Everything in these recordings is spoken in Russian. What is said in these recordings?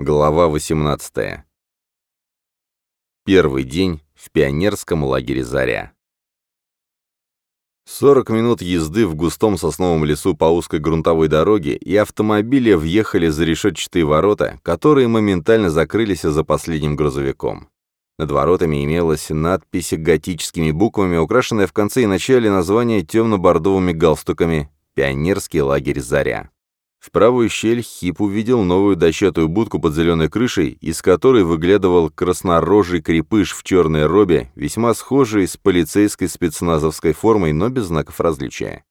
Глава 18. Первый день в пионерском лагере «Заря». 40 минут езды в густом сосновом лесу по узкой грунтовой дороге, и автомобили въехали за решетчатые ворота, которые моментально закрылись за последним грузовиком. Над воротами имелась надпись готическими буквами, украшенная в конце и начале название темно-бордовыми галстуками «Пионерский лагерь «Заря». В правую щель Хип увидел новую дощатую будку под зеленой крышей, из которой выглядывал краснорожий крепыш в черной робе, весьма схожий с полицейской спецназовской формой, но без знаков различия.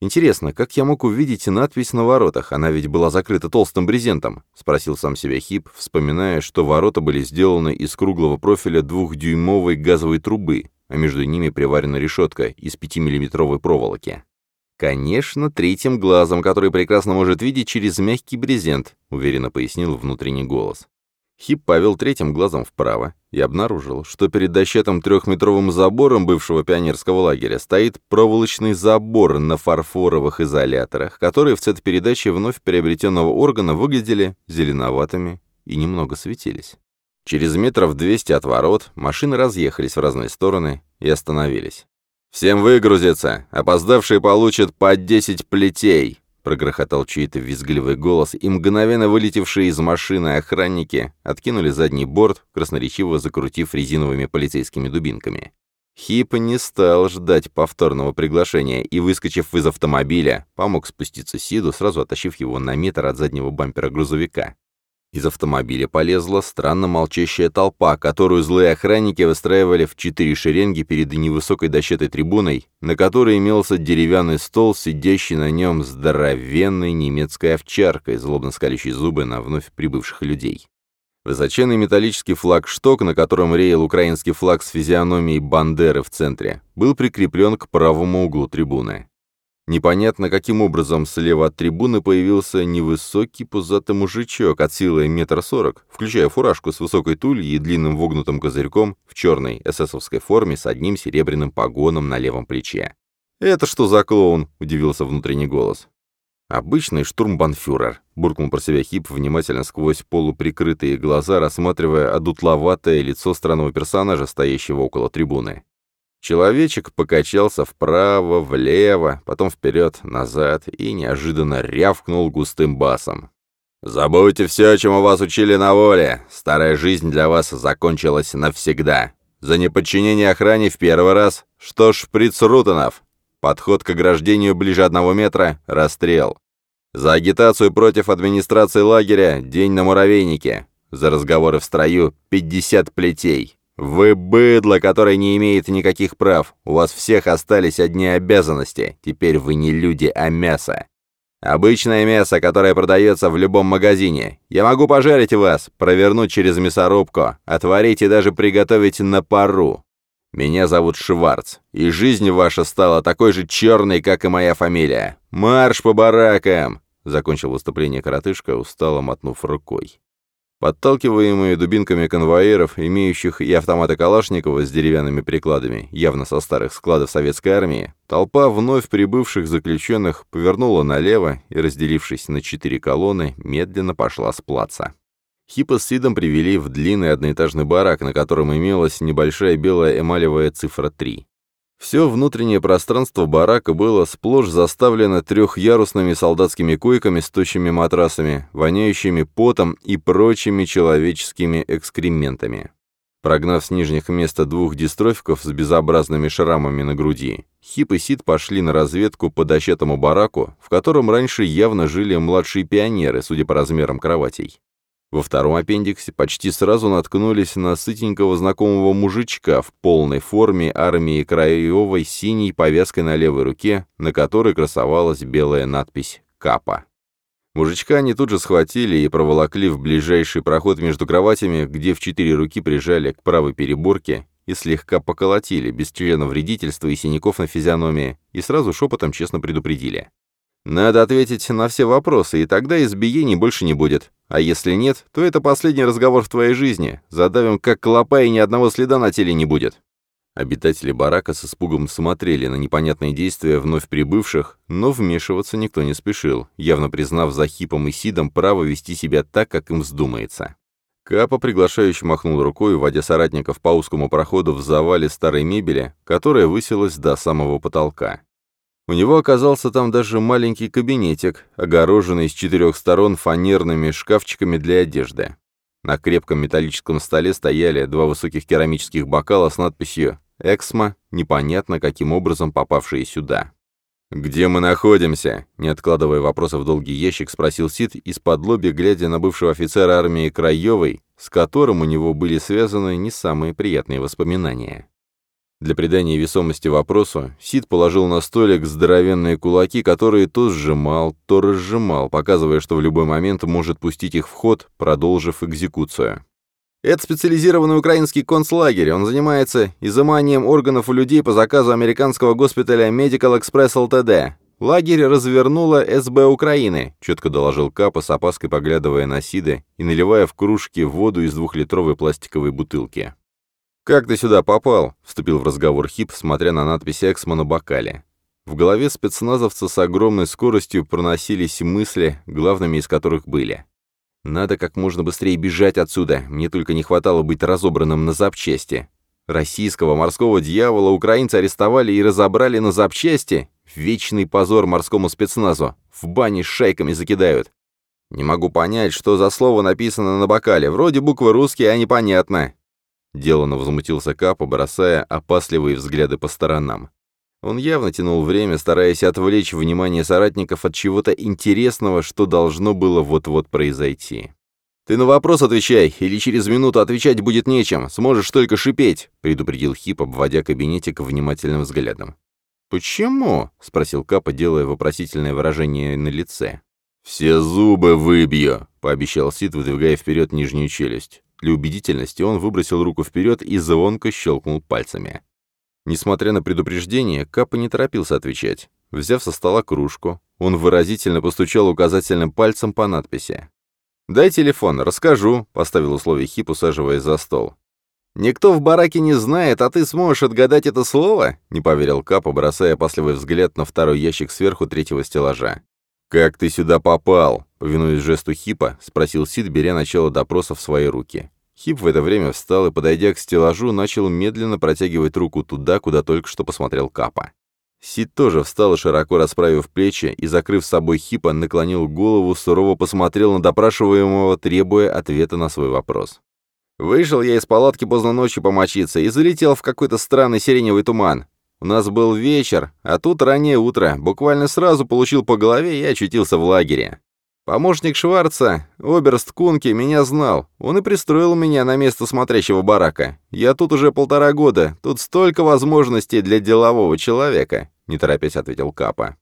«Интересно, как я мог увидеть надпись на воротах? Она ведь была закрыта толстым брезентом», — спросил сам себя Хип, вспоминая, что ворота были сделаны из круглого профиля двухдюймовой газовой трубы, а между ними приварена решетка из 5-миллиметровой проволоки. «Конечно, третьим глазом, который прекрасно может видеть через мягкий брезент», — уверенно пояснил внутренний голос. Хип повел третьим глазом вправо и обнаружил, что перед дощатым трехметровым забором бывшего пионерского лагеря стоит проволочный забор на фарфоровых изоляторах, которые в цветопередаче вновь приобретенного органа выглядели зеленоватыми и немного светились. Через метров двести от ворот машины разъехались в разные стороны и остановились. «Всем выгрузиться! Опоздавшие получат по десять плетей!» Прогрохотал чей-то визгливый голос, и мгновенно вылетевшие из машины охранники откинули задний борт, красноречиво закрутив резиновыми полицейскими дубинками. Хип не стал ждать повторного приглашения и, выскочив из автомобиля, помог спуститься Сиду, сразу оттащив его на метр от заднего бампера грузовика. Из автомобиля полезла странно молчащая толпа, которую злые охранники выстраивали в четыре шеренги перед невысокой дощатой трибуной, на которой имелся деревянный стол, сидящий на нем здоровенной немецкой овчаркой, злобно скалящей зубы на вновь прибывших людей. Высоченный металлический флагшток, на котором реял украинский флаг с физиономией Бандеры в центре, был прикреплен к правому углу трибуны. Непонятно, каким образом слева от трибуны появился невысокий пузатый мужичок от силы метр сорок, включая фуражку с высокой тульей и длинным вогнутым козырьком в черной эсэсовской форме с одним серебряным погоном на левом плече. «Это что за клоун?» — удивился внутренний голос. «Обычный штурмбанфюрер», — буркнул про себя Хип, внимательно сквозь полуприкрытые глаза, рассматривая одутловатое лицо странного персонажа, стоящего около трибуны. Человечек покачался вправо, влево, потом вперед, назад и неожиданно рявкнул густым басом. «Забудьте все, чему вас учили на воле. Старая жизнь для вас закончилась навсегда. За неподчинение охране в первый раз. Что ж, фриц Рутенов. Подход к ограждению ближе одного метра — расстрел. За агитацию против администрации лагеря — день на муравейнике. За разговоры в строю — 50 плетей. «Вы быдло, которое не имеет никаких прав. У вас всех остались одни обязанности. Теперь вы не люди, а мясо. Обычное мясо, которое продается в любом магазине. Я могу пожарить вас, провернуть через мясорубку, отварить и даже приготовить на пару. Меня зовут Шварц, и жизнь ваша стала такой же черной, как и моя фамилия. Марш по баракам!» Закончил выступление коротышка, устало мотнув рукой. Подталкиваемые дубинками конвоиров, имеющих и автоматы Калашникова с деревянными прикладами, явно со старых складов советской армии, толпа вновь прибывших заключенных повернула налево и, разделившись на четыре колонны, медленно пошла с плаца. Хипа с Сидом привели в длинный одноэтажный барак, на котором имелась небольшая белая эмалевая цифра 3. Все внутреннее пространство барака было сплошь заставлено трехъярусными солдатскими койками с тощими матрасами, воняющими потом и прочими человеческими экскрементами. Прогнав с нижних места двух дистрофиков с безобразными шрамами на груди, Хип и Сид пошли на разведку по дощатому бараку, в котором раньше явно жили младшие пионеры, судя по размерам кроватей. Во втором аппендиксе почти сразу наткнулись на сытенького знакомого мужичка в полной форме армии краевой синей повязкой на левой руке, на которой красовалась белая надпись «Капа». Мужичка они тут же схватили и проволокли в ближайший проход между кроватями, где в четыре руки прижали к правой переборке и слегка поколотили, без члена вредительства и синяков на физиономии, и сразу шепотом честно предупредили. «Надо ответить на все вопросы, и тогда избиений больше не будет. А если нет, то это последний разговор в твоей жизни. Задавим как клопа, и ни одного следа на теле не будет. Обитатели барака с испугом смотрели на непонятные действия вновь прибывших, но вмешиваться никто не спешил, явно признав за Хипом и Сидом право вести себя так, как им вздумается. Капа приглашающе махнул рукой, вводя соратников по узкому проходу в завале старой мебели, которая высилась до самого потолка. У него оказался там даже маленький кабинетик, огороженный с четырех сторон фанерными шкафчиками для одежды. На крепком металлическом столе стояли два высоких керамических бокала с надписью «Эксмо», непонятно каким образом попавшие сюда. «Где мы находимся?» Не откладывая вопроса в долгий ящик, спросил Сид из-под лоби, глядя на бывшего офицера армии Краевой, с которым у него были связаны не самые приятные воспоминания. Для придания весомости вопросу Сид положил на столик здоровенные кулаки, которые то сжимал, то разжимал, показывая, что в любой момент может пустить их в ход, продолжив экзекуцию. Это специализированный украинский концлагерь. Он занимается изыманием органов у людей по заказу американского госпиталя Medical Express LTD. Лагерь развернула СБ Украины, четко доложил Капа с опаской поглядывая на Сида и наливая в кружки воду из двухлитровой пластиковой бутылки. «Как ты сюда попал?» — вступил в разговор Хип, смотря на надпись «Эксмо» на бокале. В голове спецназовца с огромной скоростью проносились мысли, главными из которых были. Надо как можно быстрее бежать отсюда, мне только не хватало быть разобранным на запчасти. Российского морского дьявола украинцы арестовали и разобрали на запчасти. Вечный позор морскому спецназу. В бане с шайками закидают. Не могу понять, что за слово написано на бокале. Вроде буквы русские, а непонятно. Делано возмутился Капа, бросая опасливые взгляды по сторонам. Он явно тянул время, стараясь отвлечь внимание соратников от чего-то интересного, что должно было вот-вот произойти. «Ты на вопрос отвечай, или через минуту отвечать будет нечем, сможешь только шипеть», — предупредил Хип, обводя кабинетик внимательным взглядом. «Почему?» — спросил Капа, делая вопросительное выражение на лице. «Все зубы выбью», — пообещал Сид, выдвигая вперед нижнюю челюсть. Для убедительности он выбросил руку вперед и звонко щелкнул пальцами. Несмотря на предупреждение, Капа не торопился отвечать. Взяв со стола кружку, он выразительно постучал указательным пальцем по надписи. «Дай телефон, расскажу», — поставил условие Хип, усаживаясь за стол. «Никто в бараке не знает, а ты сможешь отгадать это слово?» — не поверил Капа, бросая опасливый взгляд на второй ящик сверху третьего стеллажа. «Как ты сюда попал?» — повинуясь жесту Хипа, спросил Сид, беря начало допроса в свои руки. Хип в это время встал и, подойдя к стеллажу, начал медленно протягивать руку туда, куда только что посмотрел Капа. Сид тоже встал широко расправив плечи и, закрыв с собой Хипа, наклонил голову, сурово посмотрел на допрашиваемого, требуя ответа на свой вопрос. «Вышел я из палатки поздно ночью помочиться и залетел в какой-то странный сиреневый туман. У нас был вечер, а тут раннее утро. Буквально сразу получил по голове и очутился в лагере. Помощник Шварца, оберст Кунки, меня знал. Он и пристроил меня на место смотрящего барака. Я тут уже полтора года. Тут столько возможностей для делового человека», — не торопясь ответил Капа.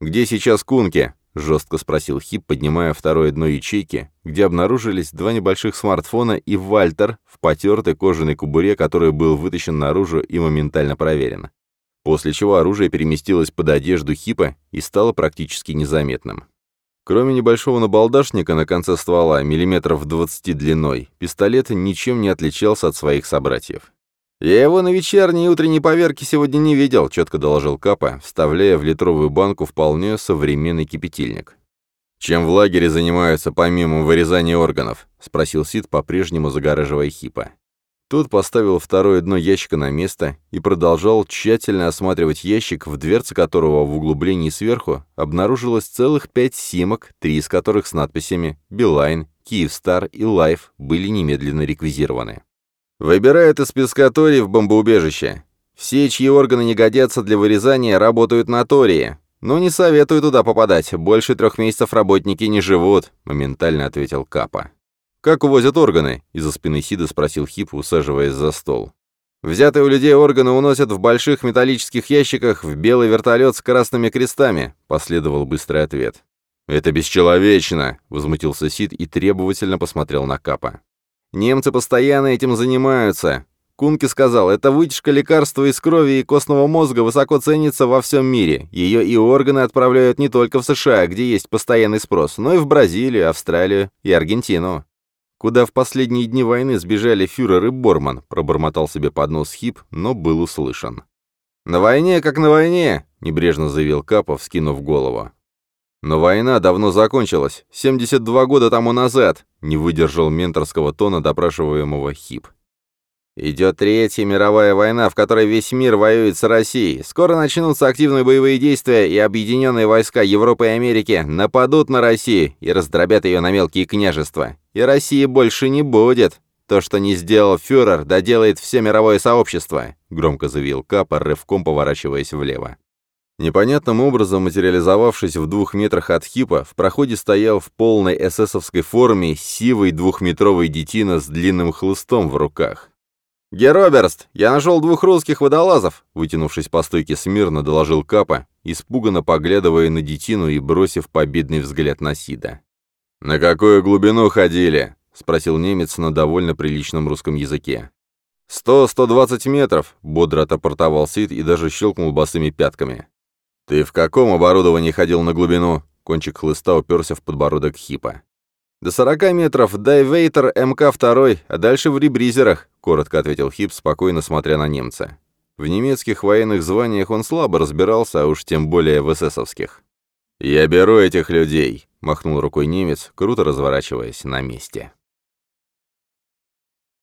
«Где сейчас Кунки?» — жестко спросил Хип, поднимая второе дно ячейки, где обнаружились два небольших смартфона и Вальтер в потертой кожаной кобуре, который был вытащен наружу и моментально проверен. После чего оружие переместилось под одежду Хипа и стало практически незаметным. Кроме небольшого набалдашника на конце ствола, миллиметров 20 длиной, пистолет ничем не отличался от своих собратьев. «Я его на вечерней и утренней поверке сегодня не видел», — четко доложил Капа, вставляя в литровую банку вполне современный кипятильник. «Чем в лагере занимаются помимо вырезания органов?» — спросил Сид, по-прежнему загораживая Хипа. Тот поставил второе дно ящика на место и продолжал тщательно осматривать ящик, в дверце которого в углублении сверху обнаружилось целых пять симок, три из которых с надписями «Билайн», «Киевстар» и «Лайф» были немедленно реквизированы. «Выбирают из песка Тории в бомбоубежище. Все, чьи органы не годятся для вырезания, работают на Тории. Но не советую туда попадать, больше трех месяцев работники не живут», — моментально ответил Капа. «Как увозят органы?» — из-за спины Сида спросил Хип, усаживаясь за стол. «Взятые у людей органы уносят в больших металлических ящиках в белый вертолет с красными крестами», — последовал быстрый ответ. «Это бесчеловечно!» — возмутился Сид и требовательно посмотрел на Капа. «Немцы постоянно этим занимаются. Кунки сказал, это вытяжка лекарства из крови и костного мозга высоко ценится во всем мире. Ее и органы отправляют не только в США, где есть постоянный спрос, но и в Бразилию, Австралию и Аргентину. Куда в последние дни войны сбежали фюрер и Борман», — пробормотал себе под нос Хип, но был услышан. «На войне, как на войне», — небрежно заявил Капов, скинув голову. «Но война давно закончилась, 72 года тому назад», — не выдержал менторского тона допрашиваемого Хип. Идет Третья мировая война, в которой весь мир воюет с Россией. Скоро начнутся активные боевые действия, и объединенные войска Европы и Америки нападут на Россию и раздробят ее на мелкие княжества. И России больше не будет. То, что не сделал фюрер, доделает все мировое сообщество», — громко заявил Капа, рывком поворачиваясь влево. Непонятным образом материализовавшись в двух метрах от хипа, в проходе стоял в полной эсэсовской форме сивый двухметровый детина с длинным хлыстом в руках. «Героберст, я нашел двух русских водолазов!» Вытянувшись по стойке смирно, доложил Капа, испуганно поглядывая на детину и бросив победный взгляд на Сида. «На какую глубину ходили?» — спросил немец на довольно приличном русском языке. «Сто-сто двадцать метров», — бодро отрапортовал Сид и даже щелкнул босыми пятками. «Ты в каком оборудовании ходил на глубину?» Кончик хлыста уперся в подбородок Хипа. «До сорока метров, дайвейтер МК-2, а дальше в ребризерах», — коротко ответил Хип, спокойно смотря на немца. В немецких военных званиях он слабо разбирался, а уж тем более в эсэсовских. «Я беру этих людей», — махнул рукой немец, круто разворачиваясь на месте.